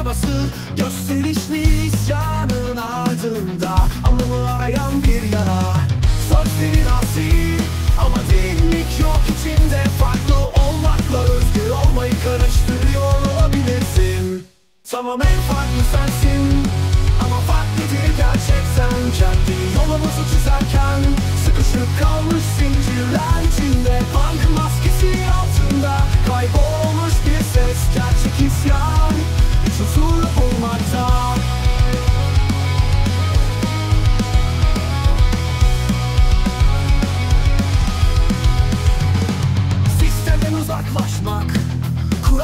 olması Gösterişli isyanın ardında Anlamı arayan bir yara Sözlerin asil ama derinlik yok içinde. Farklı olmakla özgür olmayı karıştırıyor olabilirsin. Tamam en farklı sensin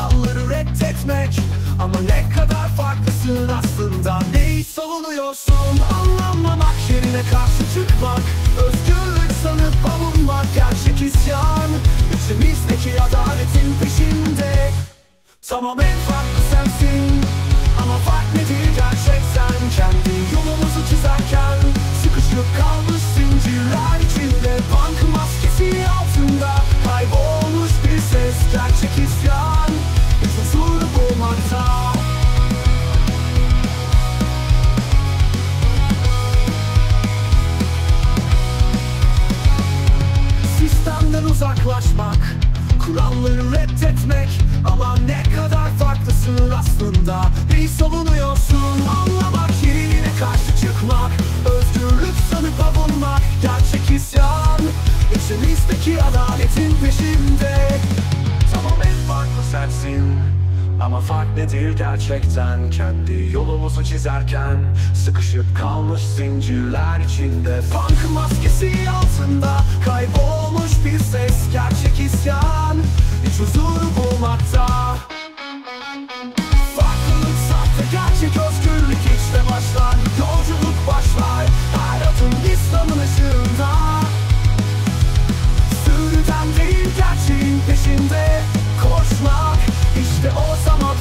Kuralları reddetmek. Ama ne kadar farklısın aslında Neyi savunuyorsun? Anlamamak yerine karşı çıkmak. Özgürlük sanıp avunmak Gerçek isyan. İçimizdeki adaletin peşinde. Tamam en farklı sensin reddetmek. Ama ne kadar farklısın aslında. Neyi savunuyorsun Anlamak yerine karşı çıkmak. Özgürlük sanıp avunmak Gerçek isyan. İçimizdeki adaletin peşinde. Tamam en farklı sensin. Ama fark nedir gerçekten? Kendi yolumuzu çizerken Sıkışıp kalmış zincirler içinde. Punk maskesi altında Kaybolmuş bir ses. Gerçek isyan peşinde Koşmak. İşte o zaman